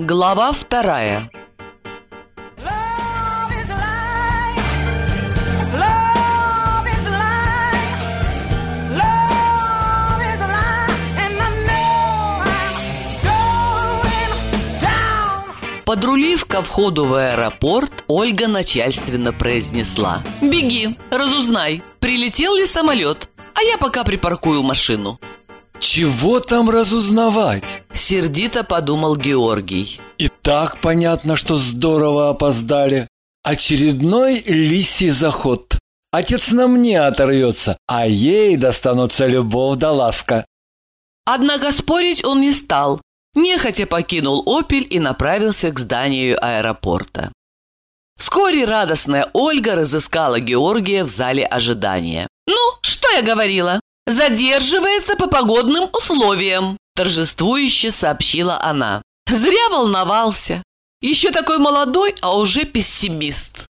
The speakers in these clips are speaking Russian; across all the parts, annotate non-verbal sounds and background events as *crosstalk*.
Глава вторая. Подрулив ко входу в аэропорт, Ольга начальственно произнесла. «Беги, разузнай, прилетел ли самолет, а я пока припаркую машину». Чего там разузнавать? Сердито подумал Георгий. И так понятно, что здорово опоздали. Очередной лисий заход. Отец на мне оторвется, а ей достанутся любовь да ласка. Однако спорить он не стал. Нехотя покинул «Опель» и направился к зданию аэропорта. Вскоре радостная Ольга разыскала Георгия в зале ожидания. «Ну, что я говорила? Задерживается по погодным условиям», торжествующе сообщила она. «Зря волновался. Еще такой молодой, а уже пессимист».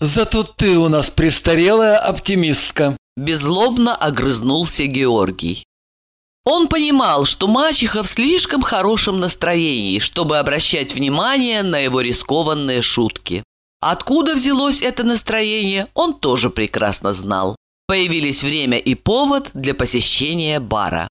Зато ты у нас престарелая оптимистка. Беззлобно огрызнулся Георгий. Он понимал, что мачеха в слишком хорошем настроении, чтобы обращать внимание на его рискованные шутки. Откуда взялось это настроение, он тоже прекрасно знал. Появились время и повод для посещения бара.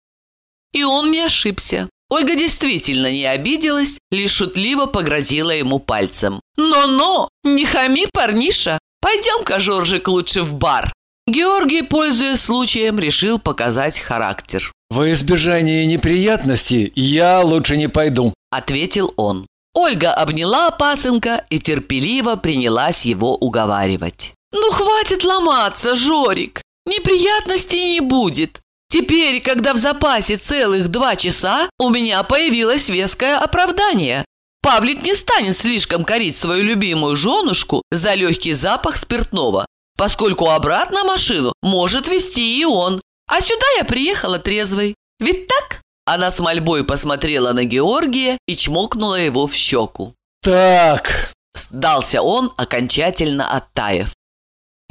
И он не ошибся. Ольга действительно не обиделась, лишь шутливо погрозила ему пальцем. «Но-но, не хами, парниша! Пойдем-ка, Жоржик, лучше в бар!» Георгий, пользуясь случаем, решил показать характер. Во избежание неприятностей я лучше не пойду. Ответил он. Ольга обняла пасынка и терпеливо принялась его уговаривать. «Ну хватит ломаться, Жорик! Неприятностей не будет. Теперь, когда в запасе целых два часа, у меня появилось веское оправдание. Павлик не станет слишком корить свою любимую женушку за легкий запах спиртного, поскольку обратно машину может вести и он. А сюда я приехала трезвой. Ведь так?» Она с мольбой посмотрела на Георгия и чмокнула его в щеку. Так, Сдался он, окончательно оттаив.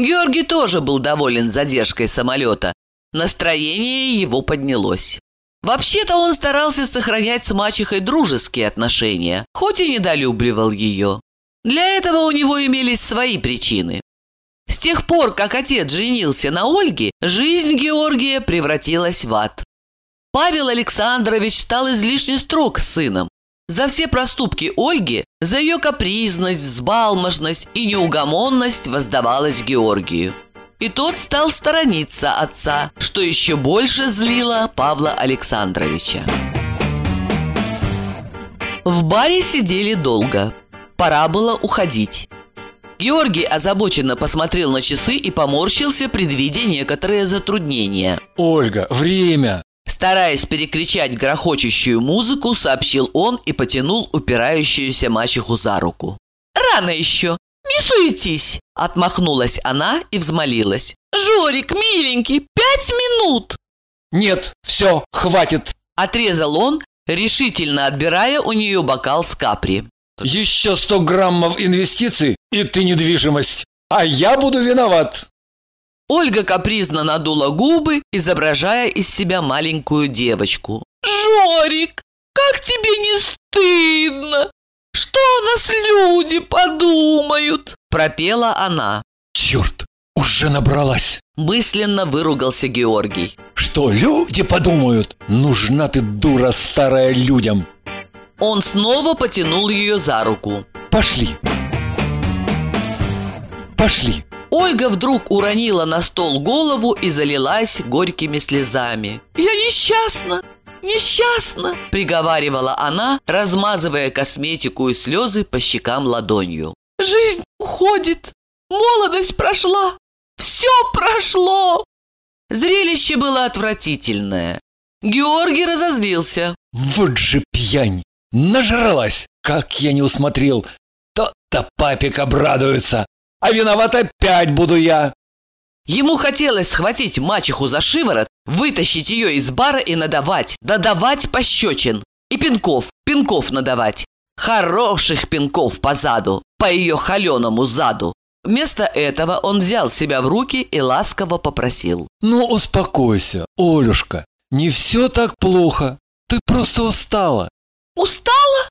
Георгий тоже был доволен задержкой самолета. Настроение его поднялось. Вообще-то он старался сохранять с мачехой дружеские отношения, хоть и недолюбливал ее. Для этого у него имелись свои причины. С тех пор, как отец женился на Ольге, жизнь Георгия превратилась в ад. Павел Александрович стал излишне строг с сыном. За все проступки Ольги, за ее капризность, взбалмошность и неугомонность воздавалась Георгию. И тот стал сторониться отца, что еще больше злило Павла Александровича. В баре сидели долго. Пора было уходить. Георгий озабоченно посмотрел на часы и поморщился, предвидя некоторые затруднения. Ольга, время. Стараясь перекричать грохочущую музыку, сообщил он и потянул упирающуюся мачеху за руку. «Рано еще! Не суетись!» Отмахнулась она и взмолилась. «Жорик, миленький, пять минут!» Нет, все, хватит. Отрезал он, решительно отбирая у нее бокал с капри. Еще сто граммов инвестиций, и ты недвижимость. А я буду виноват. Ольга капризно надула губы, изображая из себя маленькую девочку. «Жорик, как тебе не стыдно? Что о нас люди подумают?» Пропела она. Черт, уже набралась. Мысленно выругался Георгий. Что люди подумают? Нужна ты, дура старая, людям. Он снова потянул ее за руку. Пошли. Пошли. Ольга вдруг уронила на стол голову и залилась горькими слезами. «Я несчастна! Несчастна!» – приговаривала она, размазывая косметику и слезы по щекам ладонью. «Жизнь уходит! Молодость прошла! Все прошло!» Зрелище было отвратительное. Георгий разозлился. Вот же пьянь. Нажралась. Как я не усмотрел. То-то папик обрадуется. А виноват опять буду я. Ему хотелось схватить мачеху за шиворот, вытащить ее из бара и надавать, надавать пощечин. И пинков, пинков надавать. Хороших пинков по заду, по ее холеному заду. Вместо этого он взял себя в руки и ласково попросил. Ну, успокойся, Олюшка. Не все так плохо. Ты просто устала. «Устала?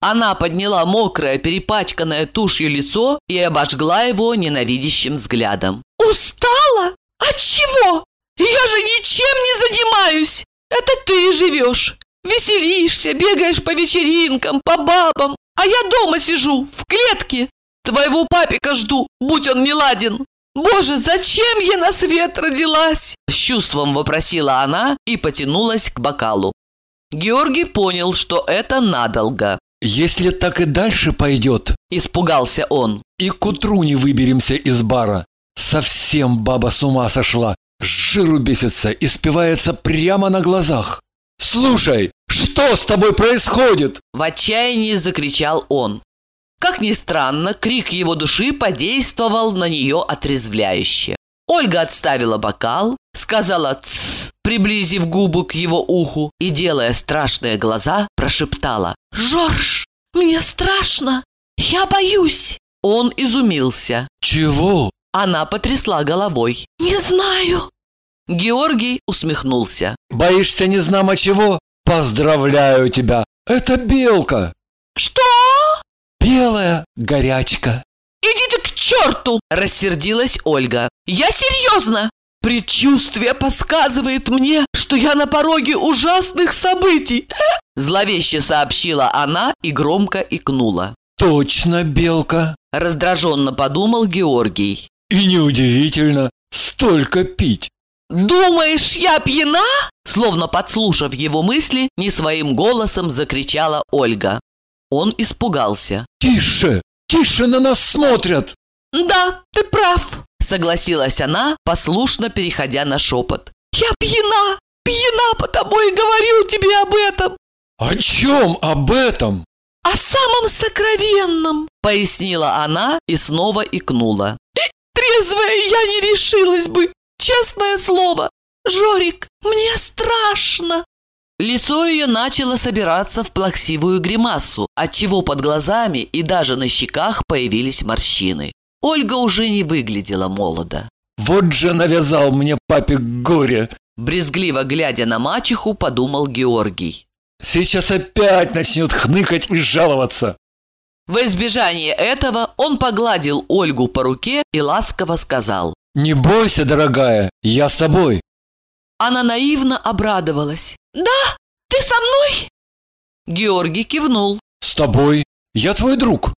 Она подняла мокрое, перепачканное тушью лицо и обожгла его ненавидящим взглядом. «Устала? От чего? Я же ничем не занимаюсь! Это ты живешь! Веселишься, бегаешь по вечеринкам, по бабам, а я дома сижу, в клетке. Твоего папика жду, будь он не ладен. Боже, зачем я на свет родилась? С чувством вопросила она и потянулась к бокалу. Георгий понял, что это надолго. Если так и дальше пойдет, Испугался он. и к утру не выберемся из бара. Совсем баба с ума сошла. С жиру бесится и спивается прямо на глазах. Слушай, что с тобой происходит? В отчаянии закричал он. Как ни странно, крик его души подействовал на нее отрезвляюще. Ольга отставила бокал, сказала «тсс», приблизив губы к его уху и, делая страшные глаза, прошептала «Жорж, мне страшно, я боюсь». Он изумился. Чего? Она потрясла головой. «Не знаю». Георгий усмехнулся. Боишься не знамо чего? Поздравляю тебя. Это белка. «Что?» Белая горячка. «Иди ты к черту!» – рассердилась Ольга. «Я серьезно! Предчувствие подсказывает мне, что я на пороге ужасных событий!» *laughs* Зловеще сообщила она и громко икнула. Точно белка. Раздраженно подумал Георгий. И неудивительно, столько пить. «Думаешь, я пьяна?» Словно подслушав его мысли, не своим голосом закричала Ольга. Он испугался. Тише, тише на нас смотрят. «Да, ты прав», — согласилась она, послушно переходя на шепот. «Я пьяна, пьяна, потому и говорю тебе об этом, О чем об этом? о самом сокровенном», — пояснила она и снова икнула. «Э, «Трезвая я не решилась бы, честное слово. Жорик, мне страшно». Лицо ее начало собираться в плаксивую гримасу, отчего под глазами и даже на щеках появились морщины. Ольга уже не выглядела молодо. Вот же навязал мне папик горе. Брезгливо глядя на мачеху, подумал Георгий. Сейчас опять начнет хныкать и жаловаться. В избежание этого он погладил Ольгу по руке и ласково сказал. Не бойся, дорогая, я с тобой. Она наивно обрадовалась. «Да, ты со мной?» Георгий кивнул. С тобой. Я твой друг.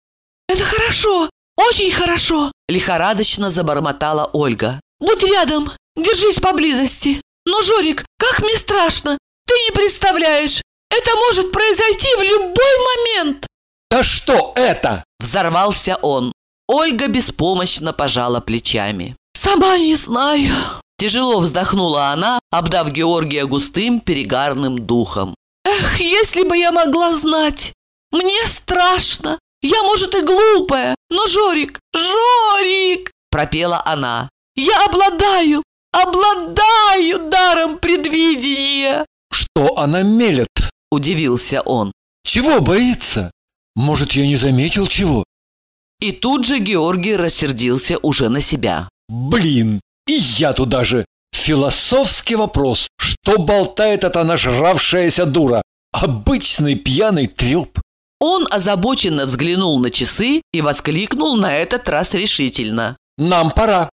«Это хорошо, очень хорошо!» Лихорадочно забормотала Ольга. «Будь рядом, держись поблизости. Но, Жорик, как мне страшно! Ты не представляешь, это может произойти в любой момент!» Да что это? Взорвался он. Ольга беспомощно пожала плечами. «Сама не знаю». Тяжело вздохнула она, обдав Георгия густым перегарным духом. «Эх, если бы я могла знать! Мне страшно! Я, может, и глупая, но Жорик, Жорик!» пропела она. «Я обладаю, обладаю даром предвидения!» Что она мелет? Удивился он. Чего боится? Может, я не заметил чего? И тут же Георгий рассердился уже на себя. Блин, и я туда же. Философский вопрос. Что болтает эта нажравшаяся дура? Обычный пьяный треп. Он озабоченно взглянул на часы и воскликнул на этот раз решительно. Нам пора.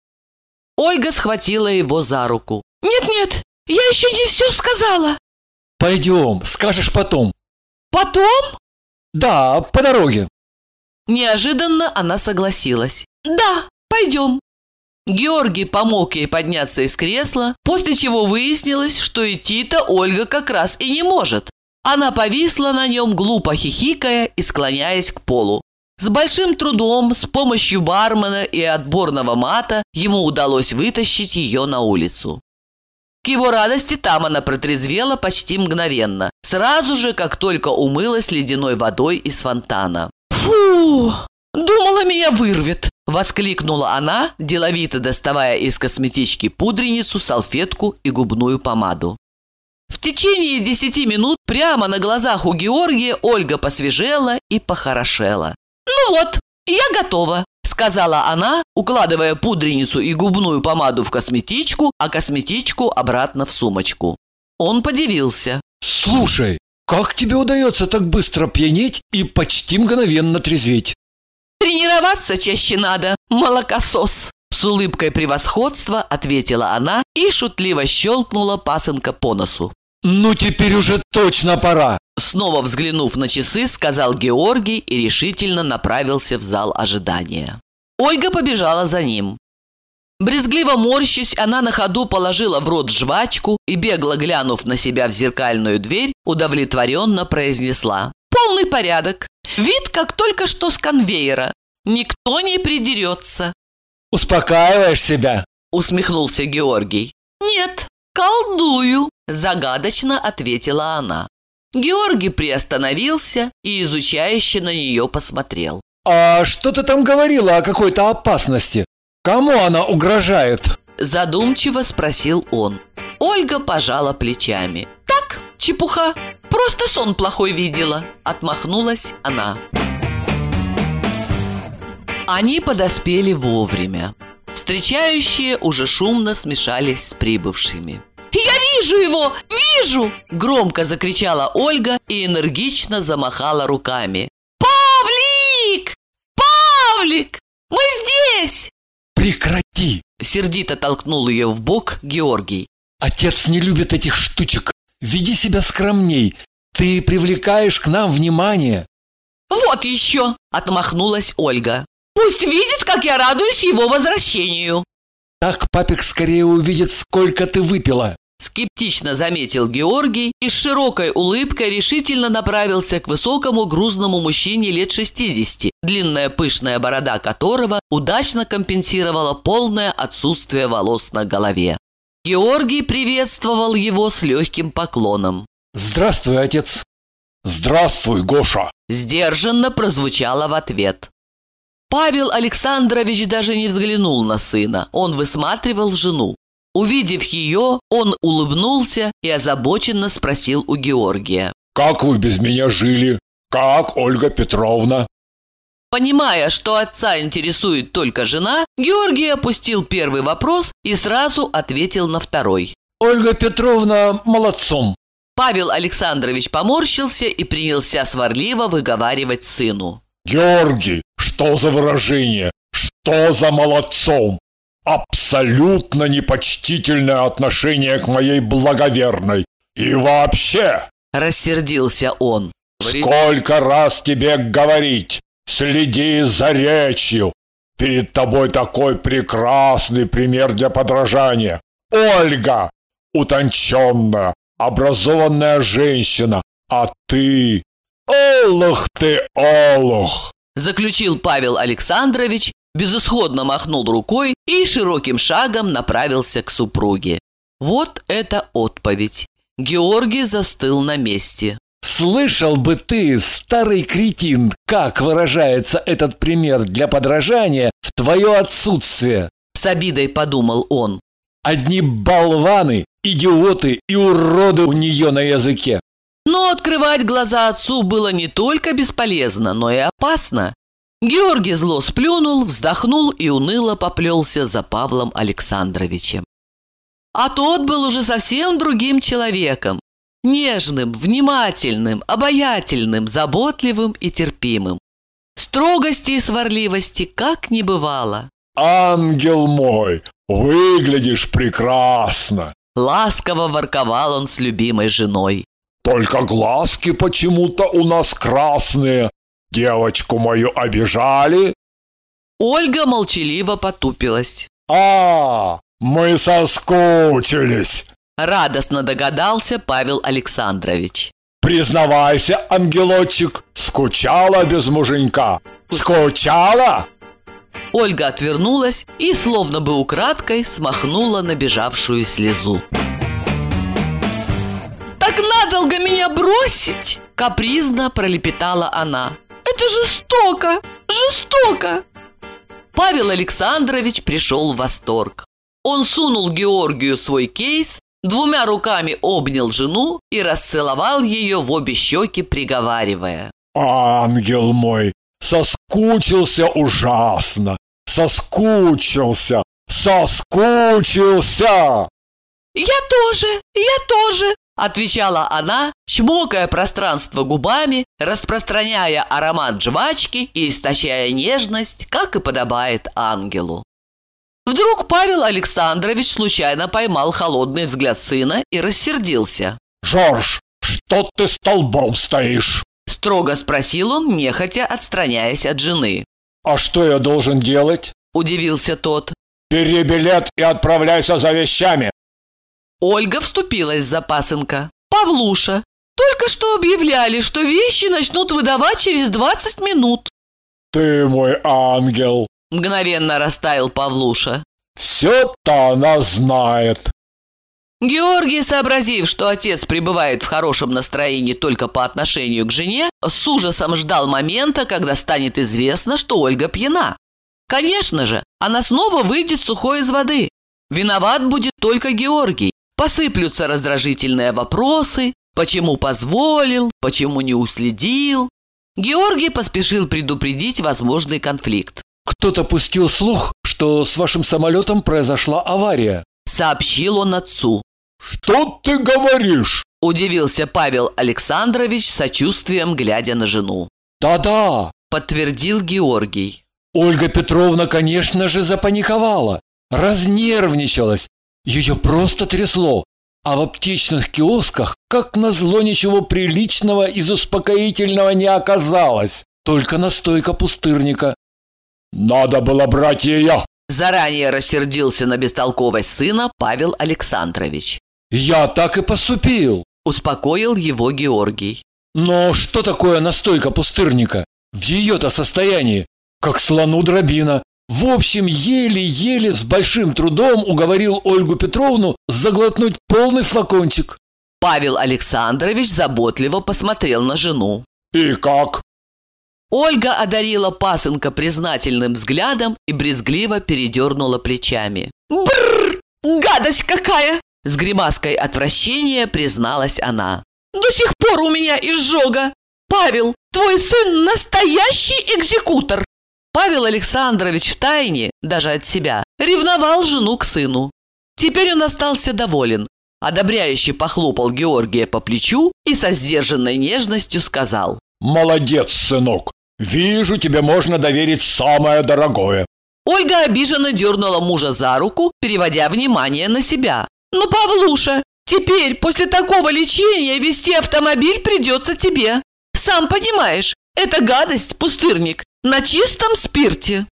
Ольга схватила его за руку. «Нет-нет, я еще не все сказала!» Пойдем, скажешь потом. «Потом?» Да, по дороге. Неожиданно она согласилась. «Да, пойдем». Георгий помог ей подняться из кресла, после чего выяснилось, что идти-то Ольга как раз и не может. Она повисла на нем, глупо хихикая и склоняясь к полу. С большим трудом, с помощью бармена и отборного мата, ему удалось вытащить ее на улицу. К его радости там она протрезвела почти мгновенно, сразу же, как только умылась ледяной водой из фонтана. «Фу! Думала, меня вырвет!» – воскликнула она, деловито доставая из косметички пудреницу, салфетку и губную помаду. В течение десяти минут прямо на глазах у Георгия Ольга посвежела и похорошела. «Ну вот, я готова», – сказала она, укладывая пудреницу и губную помаду в косметичку, а косметичку обратно в сумочку. Он подивился. Слушай, Как тебе удается так быстро пьянеть и почти мгновенно трезветь? Тренироваться чаще надо, молокосос. С улыбкой превосходства ответила она и шутливо щелкнула пасынка по носу. Ну теперь уже точно пора. Снова взглянув на часы, сказал Георгий и решительно направился в зал ожидания. Ольга побежала за ним. Брезгливо морщись, она на ходу положила в рот жвачку и, бегло глянув на себя в зеркальную дверь, удовлетворенно произнесла. «Полный порядок. Вид, как только что с конвейера. Никто не придерется», Успокаиваешь себя. – усмехнулся Георгий. «Нет, колдую», – загадочно ответила она. Георгий приостановился и изучающе на нее посмотрел. А что ты там говорила о какой-то опасности? Кому она угрожает? Задумчиво спросил он. Ольга пожала плечами. «Так, чепуха, просто сон плохой видела», – отмахнулась она. Они подоспели вовремя. Встречающие уже шумно смешались с прибывшими. «Я вижу его! Вижу!» Громко закричала Ольга и энергично замахала руками. «Павлик! Павлик! Мы здесь!» Прекрати! Сердито толкнул ее в бок Георгий. Отец не любит этих штучек. Веди себя скромней. Ты привлекаешь к нам внимание. «Вот еще!» – отмахнулась Ольга. «Пусть видит, как я радуюсь его возвращению!» Так папик скорее увидит, сколько ты выпила. Скептично заметил Георгий и с широкой улыбкой решительно направился к высокому грузному мужчине лет 60, длинная пышная борода которого удачно компенсировала полное отсутствие волос на голове. Георгий приветствовал его с легким поклоном. Здравствуй, отец. Здравствуй, Гоша. Сдержанно прозвучало в ответ. Павел Александрович даже не взглянул на сына, он высматривал жену. Увидев ее, он улыбнулся и озабоченно спросил у Георгия. Как вы без меня жили? Как, Ольга Петровна? Понимая, что отца интересует только жена, Георгий опустил первый вопрос и сразу ответил на второй. Ольга Петровна молодцом. Павел Александрович поморщился и принялся сварливо выговаривать сыну. Георгий, что за выражение? Что за молодцом? Абсолютно непочтительное отношение к моей благоверной. И вообще, Рассердился он. сколько раз тебе говорить, следи за речью. Перед тобой такой прекрасный пример для подражания. Ольга, утонченная, образованная женщина, а ты... Олух ты, олух! Заключил Павел Александрович, безысходно махнул рукой и широким шагом направился к супруге. Вот это отповедь. Георгий застыл на месте. Слышал бы ты, старый кретин, как выражается этот пример для подражания в твое отсутствие. С обидой подумал он. Одни болваны, идиоты и уроды у нее на языке. Но открывать глаза отцу было не только бесполезно, но и опасно. Георгий зло сплюнул, вздохнул и уныло поплелся за Павлом Александровичем. А тот был уже совсем другим человеком. Нежным, внимательным, обаятельным, заботливым и терпимым. Строгости и сварливости как не бывало. Ангел мой, выглядишь прекрасно. Ласково ворковал он с любимой женой. Только глазки почему-то у нас красные. Девочку мою обижали? Ольга молчаливо потупилась. А, мы соскучились. Радостно догадался Павел Александрович. Признавайся, ангелочек, скучала без муженька. Скучала? Ольга отвернулась и, словно бы украдкой, смахнула набежавшую слезу. «Так надолго меня бросить?» – капризно пролепетала она. «Это жестоко! Жестоко!» Павел Александрович пришел в восторг. Он сунул Георгию свой кейс, двумя руками обнял жену и расцеловал ее в обе щеки, приговаривая. Ангел мой, соскучился ужасно. Соскучился, соскучился. «Я тоже, я тоже!» Отвечала она, чмокая пространство губами, распространяя аромат жвачки и истощая нежность, как и подобает ангелу. Вдруг Павел Александрович случайно поймал холодный взгляд сына и рассердился. Жорж, что ты столбом стоишь? Строго спросил он, нехотя отстраняясь от жены. А что я должен делать? Удивился тот. Бери билет и отправляйся за вещами. Ольга вступилась за пасынка. Павлуша. Только что объявляли, что вещи начнут выдавать через 20 минут. Ты мой ангел. Мгновенно растаял Павлуша. Все-то она знает. Георгий, сообразив, что отец пребывает в хорошем настроении только по отношению к жене, с ужасом ждал момента, когда станет известно, что Ольга пьяна. Конечно же, она снова выйдет сухой из воды. Виноват будет только Георгий. Посыплются раздражительные вопросы, почему позволил, почему не уследил. Георгий поспешил предупредить возможный конфликт. Кто-то пустил слух, что с вашим самолетом произошла авария. Сообщил он отцу. Что ты говоришь? Удивился Павел Александрович сочувствием, глядя на жену. Да-да, Подтвердил Георгий. Ольга Петровна, конечно же, запаниковала, разнервничалась. Ее просто трясло. А в аптечных киосках, как назло, ничего приличного из успокоительного не оказалось. Только настойка пустырника. Надо было брать ее. Заранее рассердился на бестолковость сына Павел Александрович. Я так и поступил. Успокоил его Георгий. Но что такое настойка пустырника? В ее-то состоянии, как слону дробина. В общем, еле-еле с большим трудом уговорил Ольгу Петровну заглотнуть полный флакончик. Павел Александрович заботливо посмотрел на жену. И как? Ольга одарила пасынка признательным взглядом и брезгливо передернула плечами. «Бррр! Гадость какая!» С гримаской отвращения призналась она. «До сих пор у меня изжога! Павел, твой сын настоящий экзекутор!» Павел Александрович втайне, даже от себя, ревновал жену к сыну. Теперь он остался доволен. Одобряюще похлопал Георгия по плечу и со сдержанной нежностью сказал. Молодец, сынок. Вижу, тебе можно доверить самое дорогое. Ольга обиженно дернула мужа за руку, переводя внимание на себя. «Ну, Павлуша, теперь после такого лечения вести автомобиль придется тебе. Сам понимаешь, это гадость, пустырник, на чистом спирте».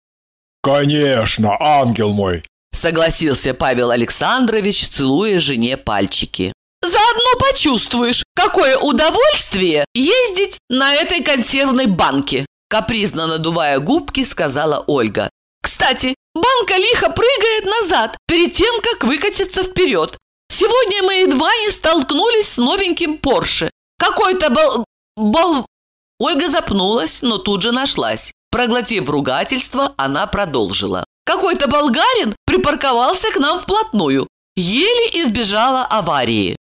Конечно, ангел мой. Согласился Павел Александрович, целуя жене пальчики. Заодно почувствуешь, какое удовольствие ездить на этой консервной банке. Капризно надувая губки, сказала Ольга. Кстати, банка лихо прыгает назад, перед тем, как выкатиться вперед. Сегодня мы едва не столкнулись с новеньким Порше. Какой-то бол... бол... Ольга запнулась, но тут же нашлась. Проглотив ругательство, она продолжила. Какой-то болгарин припарковался к нам вплотную. Еле избежала аварии.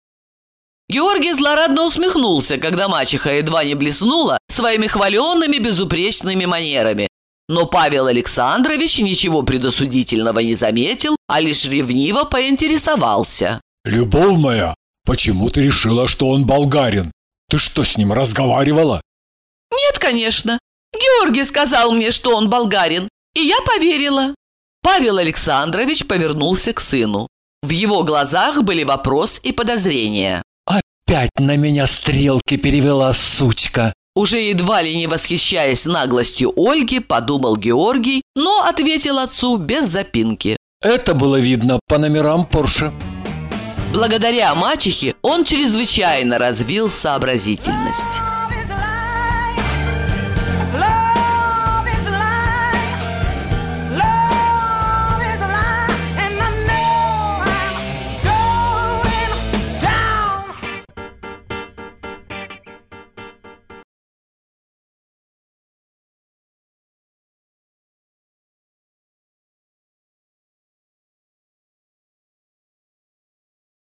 Георгий злорадно усмехнулся, когда мачеха едва не блеснула своими хваленными безупречными манерами. Но Павел Александрович ничего предосудительного не заметил, а лишь ревниво поинтересовался. Любовь моя, почему ты решила, что он болгарин? Ты что, с ним разговаривала? «Нет, конечно. Георгий сказал мне, что он болгарин, и я поверила». Павел Александрович повернулся к сыну. В его глазах были вопрос и подозрения. Опять на меня стрелки перевела сучка. Уже едва ли не восхищаясь наглостью Ольги, подумал Георгий, но ответил отцу без запинки. Это было видно по номерам Порше. Благодаря мачехе он чрезвычайно развил сообразительность.